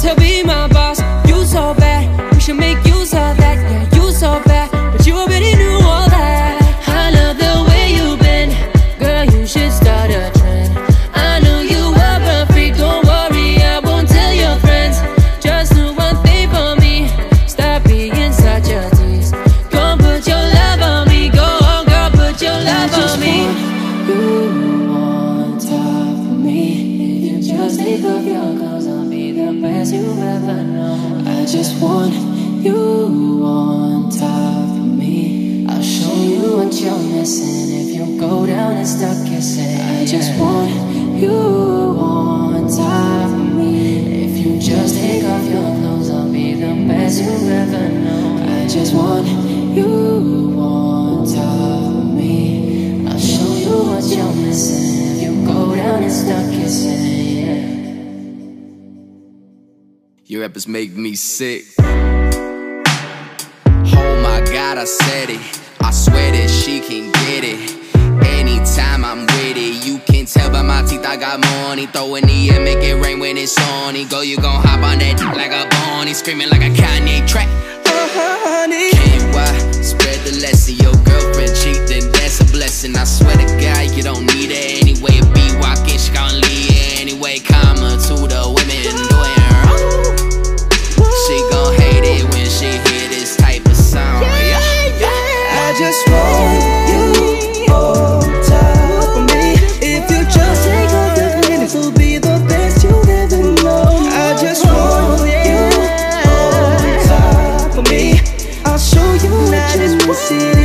to be my boss. You so bad. We should make use of that. Yeah, you so bad. But you already knew all that. I love the way you've been. Girl, you should start a trend. I know you are perfect. Don't worry, I won't tell your friends. Just do one thing for me. Stop being such a tease. Go put your love on me. Go on, girl, put your love on me. You on top of me. If you just take off your best you've ever known. I just want you on top of me. I'll show you what you're missing if you go down and start kissing. I just want you on top of me. If you just take off your clothes, I'll be the best you've ever known. I just want you on Your rappers make me sick. Oh my god, I said it. I swear that she can get it. Anytime I'm with it, you can tell by my teeth I got money. Throw in the air, make it rain when it's on. Go, you gon' hop on that dick like a bunny, screaming like a Kanye track. Uh-huh, honey. KY, spread the lesson. Your girlfriend cheat, then that's a blessing. I swear see